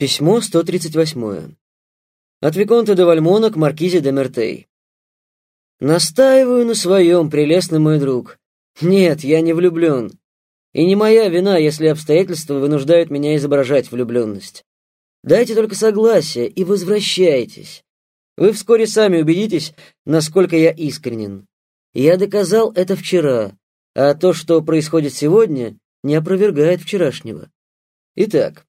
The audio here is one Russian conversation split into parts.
Письмо 138. От Виконта де Вальмона к Маркизе де Мертей. «Настаиваю на своем, прелестный мой друг. Нет, я не влюблен. И не моя вина, если обстоятельства вынуждают меня изображать влюбленность. Дайте только согласие и возвращайтесь. Вы вскоре сами убедитесь, насколько я искренен. Я доказал это вчера, а то, что происходит сегодня, не опровергает вчерашнего. Итак,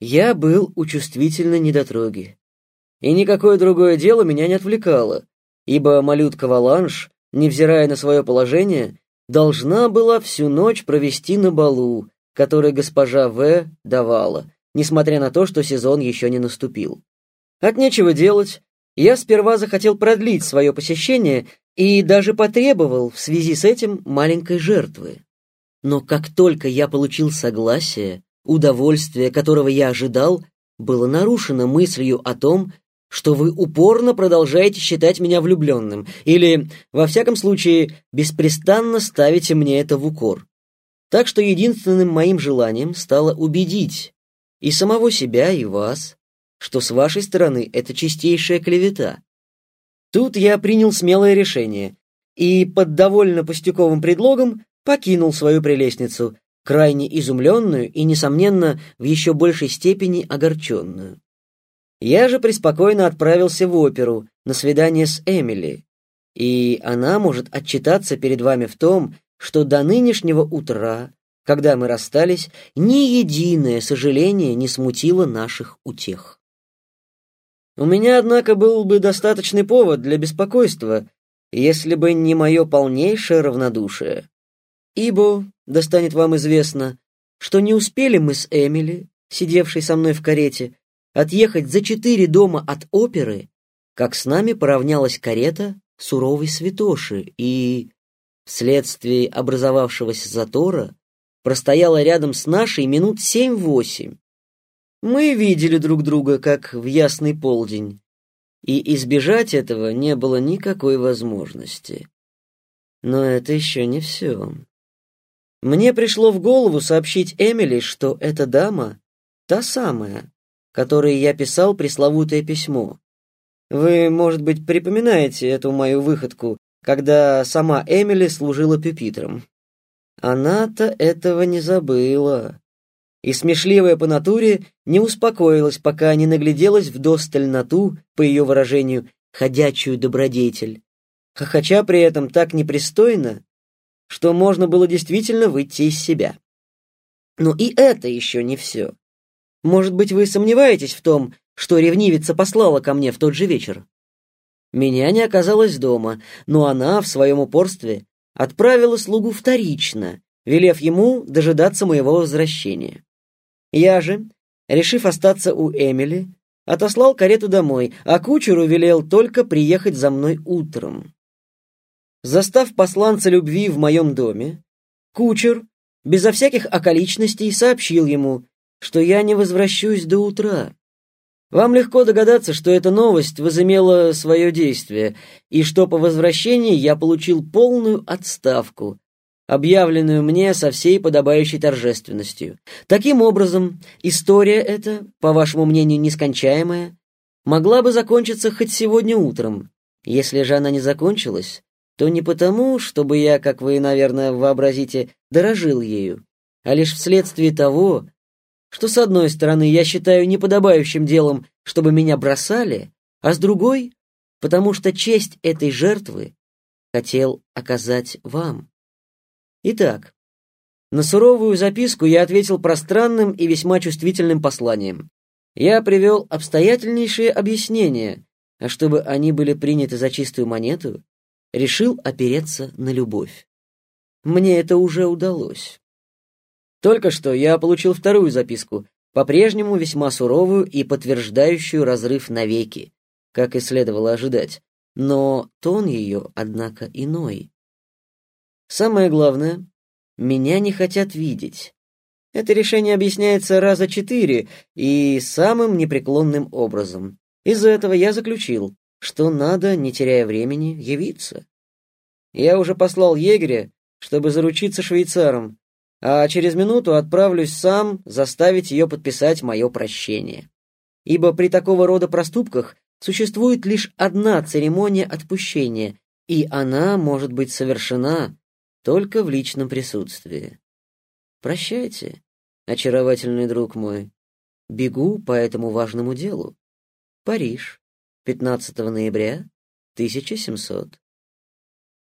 я был у чувствительной недотроги. И никакое другое дело меня не отвлекало, ибо малютка Валанш, невзирая на свое положение, должна была всю ночь провести на балу, который госпожа В. давала, несмотря на то, что сезон еще не наступил. От нечего делать, я сперва захотел продлить свое посещение и даже потребовал в связи с этим маленькой жертвы. Но как только я получил согласие, Удовольствие, которого я ожидал, было нарушено мыслью о том, что вы упорно продолжаете считать меня влюбленным, или, во всяком случае, беспрестанно ставите мне это в укор. Так что единственным моим желанием стало убедить и самого себя, и вас, что с вашей стороны это чистейшая клевета. Тут я принял смелое решение и под довольно пустяковым предлогом покинул свою прелестницу, крайне изумленную и, несомненно, в еще большей степени огорченную. Я же преспокойно отправился в оперу на свидание с Эмили, и она может отчитаться перед вами в том, что до нынешнего утра, когда мы расстались, ни единое сожаление не смутило наших утех. У меня, однако, был бы достаточный повод для беспокойства, если бы не мое полнейшее равнодушие. Ибо, достанет вам известно, что не успели мы с Эмили, сидевшей со мной в карете, отъехать за четыре дома от оперы, как с нами поравнялась карета суровой святоши и, вследствие образовавшегося затора, простояла рядом с нашей минут семь-восемь. Мы видели друг друга, как в ясный полдень, и избежать этого не было никакой возможности. Но это еще не все. Мне пришло в голову сообщить Эмили, что эта дама — та самая, которой я писал пресловутое письмо. Вы, может быть, припоминаете эту мою выходку, когда сама Эмили служила пюпитром. Она-то этого не забыла. И смешливая по натуре не успокоилась, пока не нагляделась вдосталь на ту, по ее выражению, ходячую добродетель. Хохоча при этом так непристойно, что можно было действительно выйти из себя. Но и это еще не все. Может быть, вы сомневаетесь в том, что ревнивица послала ко мне в тот же вечер? Меня не оказалось дома, но она в своем упорстве отправила слугу вторично, велев ему дожидаться моего возвращения. Я же, решив остаться у Эмили, отослал карету домой, а кучеру велел только приехать за мной утром. Застав посланца любви в моем доме, кучер, безо всяких околичностей, сообщил ему, что я не возвращусь до утра. Вам легко догадаться, что эта новость возымела свое действие, и что по возвращении я получил полную отставку, объявленную мне со всей подобающей торжественностью. Таким образом, история эта, по вашему мнению, нескончаемая, могла бы закончиться хоть сегодня утром. Если же она не закончилась, то не потому, чтобы я, как вы, наверное, вообразите, дорожил ею, а лишь вследствие того, что, с одной стороны, я считаю неподобающим делом, чтобы меня бросали, а с другой, потому что честь этой жертвы хотел оказать вам. Итак, на суровую записку я ответил пространным и весьма чувствительным посланием. Я привел обстоятельнейшие объяснения, а чтобы они были приняты за чистую монету, решил опереться на любовь. Мне это уже удалось. Только что я получил вторую записку, по-прежнему весьма суровую и подтверждающую разрыв навеки, как и следовало ожидать, но тон ее, однако, иной. Самое главное, меня не хотят видеть. Это решение объясняется раза четыре и самым непреклонным образом. Из-за этого я заключил, что надо, не теряя времени, явиться. Я уже послал егеря, чтобы заручиться швейцаром, а через минуту отправлюсь сам заставить ее подписать мое прощение. ибо при такого рода проступках существует лишь одна церемония отпущения, и она может быть совершена только в личном присутствии. Прощайте, очаровательный друг мой. Бегу по этому важному делу. Париж, 15 ноября 1700.